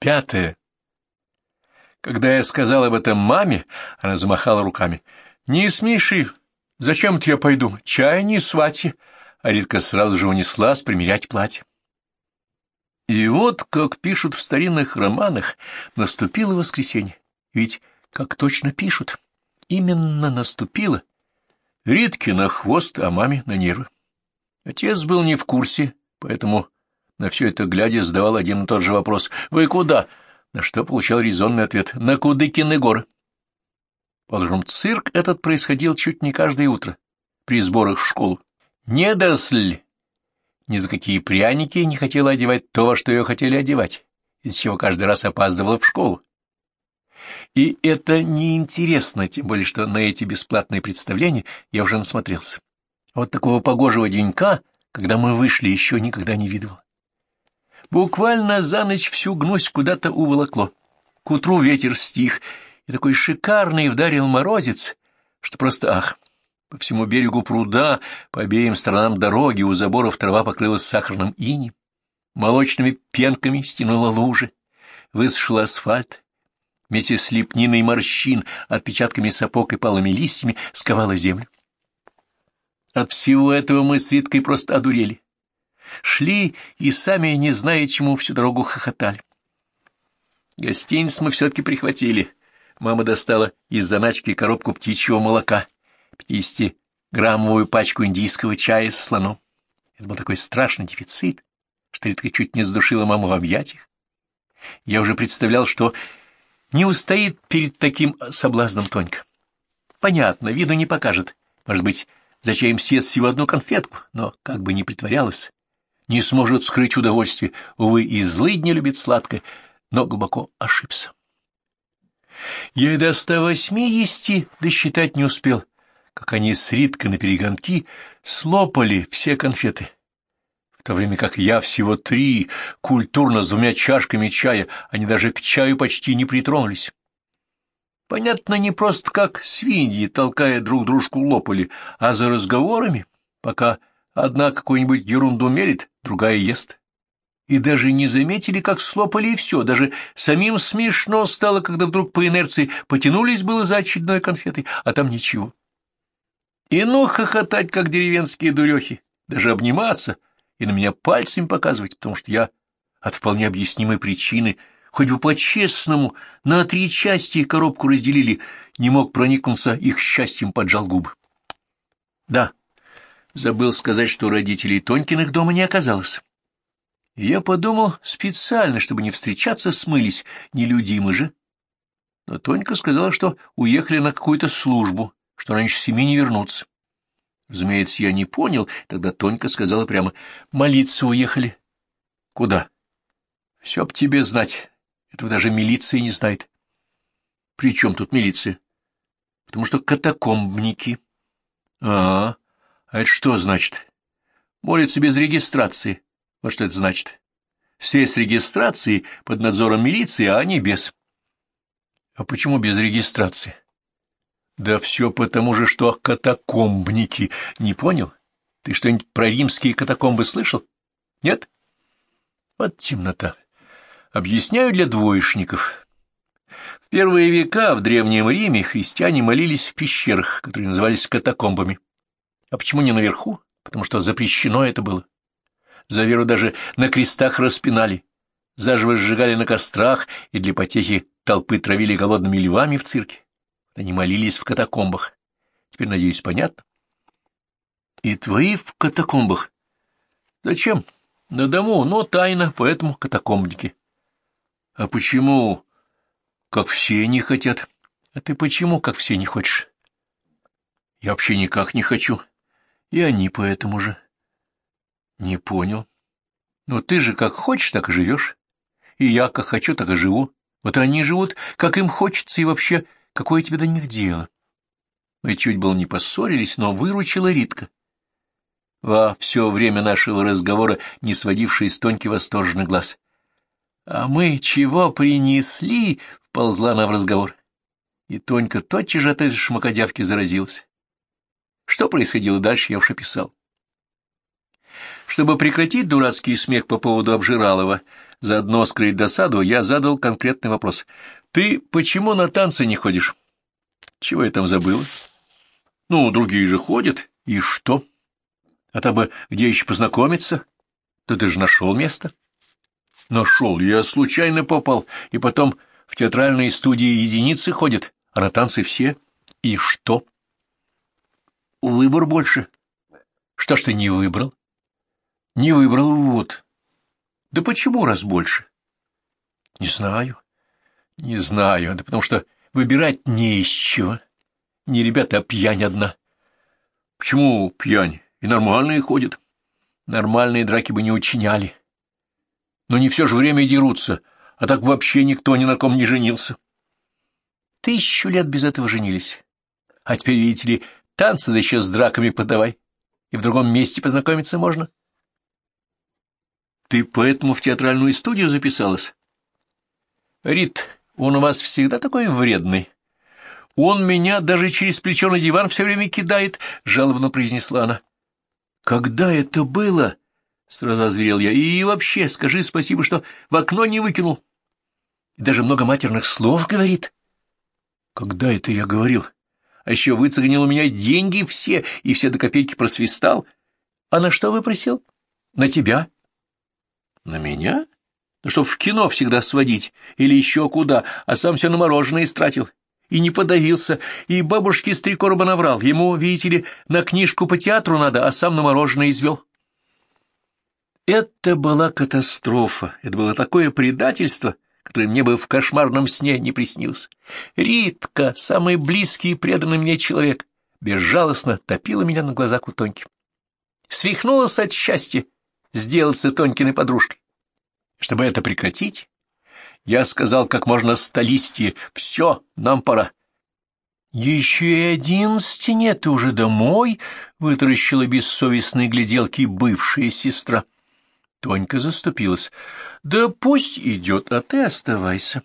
Пятое. Когда я сказал об этом маме, она замахала руками. «Не смеши! Зачем-то я пойду? Чай не свати!» А Ритка сразу же унеслась примерять платье. И вот, как пишут в старинных романах, наступило воскресенье. Ведь, как точно пишут, именно наступило. Ритке на хвост, а маме на нервы. Отец был не в курсе, поэтому на все это глядя задавал один и тот же вопрос. «Вы куда?» На что получал резонный ответ. «На Кудыкины горы». Положим, цирк этот происходил чуть не каждое утро при сборах в школу. Недосль ни за какие пряники не хотела одевать то, во что ее хотели одевать, из чего каждый раз опаздывала в школу. И это неинтересно, тем более, что на эти бесплатные представления я уже насмотрелся. Вот такого погожего денька, когда мы вышли, еще никогда не видывал. Буквально за ночь всю гнусь куда-то уволокло. К утру ветер стих, и такой шикарный вдарил морозец, что просто ах. По всему берегу пруда, по обеим сторонам дороги, у заборов трава покрылась сахарным инем, молочными пенками стянула лужи, высушила асфальт, вместе с лепниной морщин, отпечатками сапог и палыми листьями сковала землю. От всего этого мы с Риткой просто одурели. Шли и сами, не зная чему, всю дорогу хохотали. Гостиниц мы все-таки прихватили. Мама достала из заначки коробку птичьего молока, 50-граммовую пачку индийского чая со слоном. Это был такой страшный дефицит, что Ритка чуть не задушила маму в объятиях. Я уже представлял, что не устоит перед таким соблазном Тонька. Понятно, виду не покажет. Может быть, за чаем съест всего одну конфетку, но как бы ни притворялась, не сможет скрыть удовольствие. Увы, и злый не любит сладкое, но глубоко ошибся. Я и до ста восьмидесяти досчитать не успел, как они с Риткой на перегонки слопали все конфеты в то время как я всего три, культурно с двумя чашками чая, они даже к чаю почти не притронулись. Понятно, не просто как свиньи, толкая друг дружку, лопали, а за разговорами, пока одна какую-нибудь ерунду мерит, другая ест. И даже не заметили, как слопали и все, даже самим смешно стало, когда вдруг по инерции потянулись было за очередной конфетой, а там ничего. И ну хохотать, как деревенские дурехи, даже обниматься — и на меня пальцем показывать, потому что я от вполне объяснимой причины, хоть бы по-честному, на три части коробку разделили, не мог проникнуться их счастьем, поджал губы. Да, забыл сказать, что родителей Тонькиных дома не оказалось. Я подумал специально, чтобы не встречаться, смылись, нелюдимы же. Но Тонька сказала, что уехали на какую-то службу, что раньше семи не вернутся. Разумеется, я не понял, тогда Тонька сказала прямо, молиться уехали. Куда? Все б тебе знать, этого даже милиция не знает. При чем тут милиция? Потому что катакомбники. А, а это что значит? Молятся без регистрации. Вот что это значит. Все с регистрацией под надзором милиции, а они без. А почему без регистрации? Да все потому же, что катакомбники. Не понял? Ты что-нибудь про римские катакомбы слышал? Нет? Вот темнота. Объясняю для двоечников. В первые века в Древнем Риме христиане молились в пещерах, которые назывались катакомбами. А почему не наверху? Потому что запрещено это было. За веру даже на крестах распинали, заживо сжигали на кострах и для потехи толпы травили голодными львами в цирке. Они молились в катакомбах. Теперь, надеюсь, понятно? И твои в катакомбах? Зачем? На дому, но тайно, поэтому катакомбники. А почему, как все не хотят? А ты почему, как все не хочешь? Я вообще никак не хочу. И они поэтому же. Не понял. Но ты же как хочешь, так и живешь. И я как хочу, так и живу. Вот они живут, как им хочется, и вообще Какое тебе до них дело? Мы чуть было не поссорились, но выручила Ритка. Во все время нашего разговора не сводивший с Тоньки восторженный глаз. «А мы чего принесли?» — вползла она в разговор. И Тонька тотчас же от этой шмакодявки заразилась. Что происходило дальше, я уж описал. Чтобы прекратить дурацкий смех по поводу Обжиралова, заодно скрыть досаду, я задал конкретный вопрос. «Ты почему на танцы не ходишь?» «Чего я там забыла?» «Ну, другие же ходят. И что?» «А то бы где еще познакомиться?» «Да ты же нашел место». «Нашел. Я случайно попал. И потом в театральные студии единицы ходят, а на танцы все. И что?» «Выбор больше». «Что ж ты не выбрал?» «Не выбрал, вот». Да почему раз больше? Не знаю. Не знаю. Да потому что выбирать не из чего. Не ребята, а пьянь одна. Почему пьянь? И нормальные ходят. Нормальные драки бы не учиняли. Но не все же время дерутся, а так вообще никто ни на ком не женился. Тысячу лет без этого женились. А теперь, видите ли, танцы да еще с драками подавай. И в другом месте познакомиться можно. Ты поэтому в театральную студию записалась? Рит, он у вас всегда такой вредный. Он меня даже через плечо на диван все время кидает, — жалобно произнесла она. Когда это было? — сразу озверел я. И вообще, скажи спасибо, что в окно не выкинул. И даже много матерных слов говорит. Когда это я говорил? А еще выцегнил у меня деньги все, и все до копейки просвистал. А на что выпросил? На тебя. На меня? Ну, чтоб в кино всегда сводить, или еще куда, а сам все на мороженое истратил. И не подавился, и бабушке с три короба наврал. Ему, видите ли, на книжку по театру надо, а сам на мороженое извел. Это была катастрофа, это было такое предательство, которое мне бы в кошмарном сне не приснилось. Ритка, самый близкий и преданный мне человек, безжалостно топила меня на глазах у Тоньки. Свихнулась от счастья, сделаться Тонькиной подружкой. Чтобы это прекратить, я сказал как можно столистее, «Все, нам пора». «Еще и одиннадцати нет, ты уже домой?» — вытаращила бессовестные гляделки бывшая сестра. Тонька заступилась. «Да пусть идет, а ты оставайся».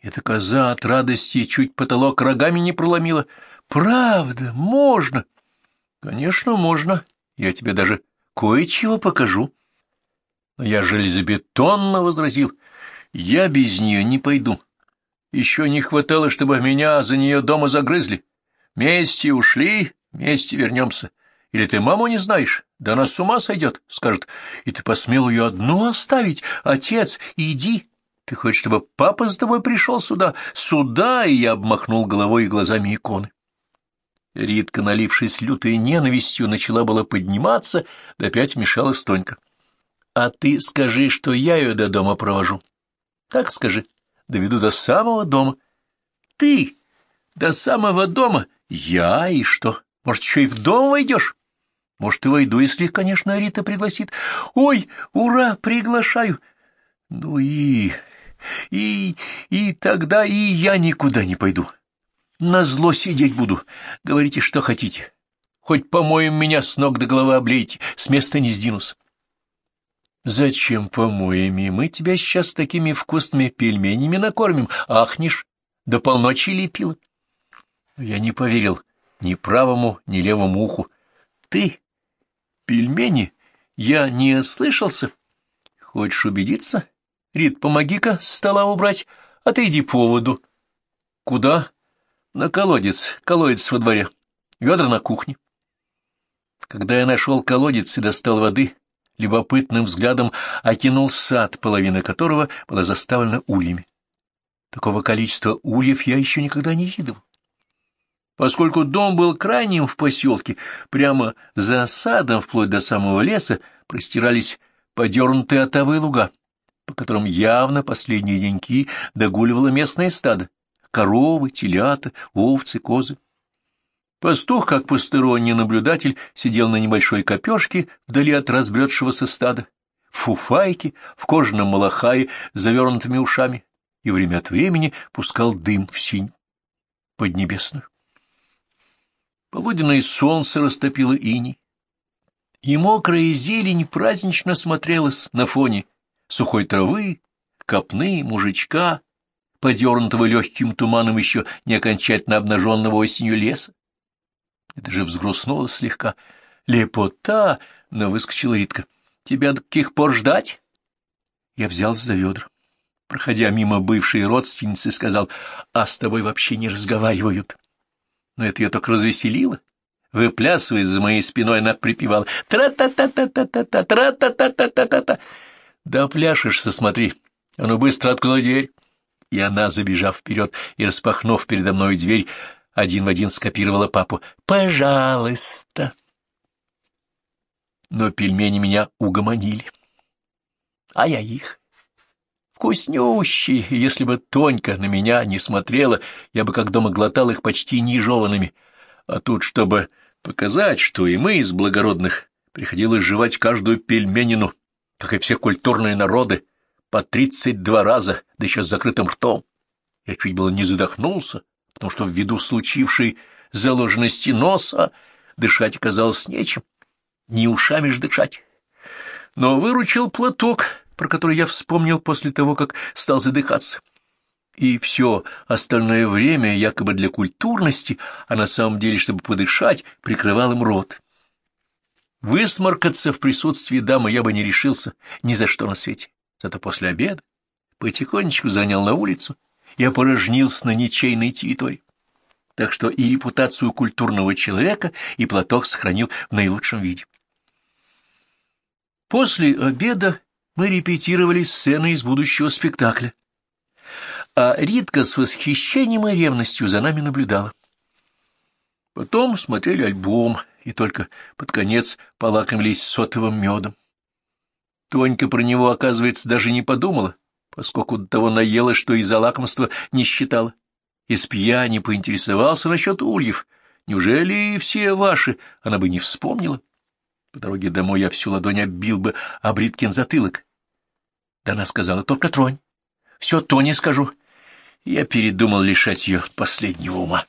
Эта коза от радости чуть потолок рогами не проломила. «Правда, можно?» «Конечно, можно. Я тебе даже кое-чего покажу. Но я железобетонно возразил, я без нее не пойду. Еще не хватало, чтобы меня за нее дома загрызли. Вместе ушли, вместе вернемся. Или ты маму не знаешь? Да она с ума сойдет, скажет. И ты посмел ее одну оставить? Отец, иди. Ты хочешь, чтобы папа с тобой пришел сюда? Сюда? И я обмахнул головой и глазами иконы. Ритка, налившись лютой ненавистью, начала было подниматься, да опять вмешалась Тонька. — А ты скажи, что я ее до дома провожу. — Так скажи. Доведу до самого дома. — Ты? До самого дома? Я? И что? Может, еще и в дом войдешь? Может, и войду, если, конечно, Рита пригласит. Ой, ура, приглашаю. Ну и... и... и тогда и я никуда не пойду. На зло сидеть буду. Говорите, что хотите. Хоть помоем меня с ног до головы облейте, с места не сдвинусь. Зачем помоями? Мы тебя сейчас такими вкусными пельменями накормим. Ахнешь, до полночи лепила. Я не поверил ни правому, ни левому уху. Ты? Пельмени? Я не ослышался? Хочешь убедиться? Рит, помоги-ка стола убрать, ты иди по воду. Куда? На колодец, колодец во дворе, ведра на кухне. Когда я нашел колодец и достал воды, любопытным взглядом окинул сад, половина которого была заставлена ульями. Такого количества ульев я еще никогда не видел. Поскольку дом был крайним в поселке, прямо за садом, вплоть до самого леса, простирались подернутые отовые луга, по которым явно последние деньки догуливало местное стадо коровы, телята, овцы, козы. Пастух, как посторонний наблюдатель, сидел на небольшой копешке вдали от разбредшегося стада, фуфайке, в кожаном малахае завернутыми ушами, и время от времени пускал дым в синь поднебесную. Полуденное солнце растопило иней, и мокрая зелень празднично смотрелась на фоне сухой травы, копны, мужичка, подернутого легким туманом еще не окончательно обнаженного осенью леса. Это же взгрустнуло слегка. «Лепота!» — но выскочила Ритка. «Тебя до каких пор ждать?» Я взялся за ведра. Проходя мимо бывшей родственницы, сказал, а с тобой вообще не разговаривают. Но это ее только развеселило. Выплясывая за моей спиной, она припевала «Тра-та-та-та-та-та-та! Тра-та-та-та-та-та-та!» «Да пляшешься, смотри!» Оно быстро открыло дверь, и она, забежав вперед и распахнув передо мной дверь, один в один скопировала папу. «Пожалуйста!» Но пельмени меня угомонили. А я их. Вкуснющие, если бы Тонька на меня не смотрела, я бы как дома глотал их почти нежеванными. А тут, чтобы показать, что и мы из благородных, приходилось жевать каждую пельменину, как и все культурные народы, по тридцать два раза, да еще с закрытым ртом. Я чуть было не задохнулся, потому что ввиду случившей заложенности носа дышать оказалось нечем, не ушами ж дышать. Но выручил платок, про который я вспомнил после того, как стал задыхаться. И все остальное время, якобы для культурности, а на самом деле, чтобы подышать, прикрывал им рот. Высморкаться в присутствии дамы я бы не решился ни за что на свете. Зато после обеда потихонечку занял на улицу и опорожнился на ничейной территории. Так что и репутацию культурного человека, и платок сохранил в наилучшем виде. После обеда мы репетировали сцены из будущего спектакля, а Ритка с восхищением и ревностью за нами наблюдала. Потом смотрели альбом, и только под конец полакомились сотовым медом. Тонька про него, оказывается, даже не подумала, поскольку до того наела, что из-за лакомства не считала. Из пьяни поинтересовался насчет ульев. Неужели все ваши? Она бы не вспомнила. По дороге домой я всю ладонь оббил бы об Риткин затылок. Да она сказала, только тронь. Все то не скажу. Я передумал лишать ее последнего ума.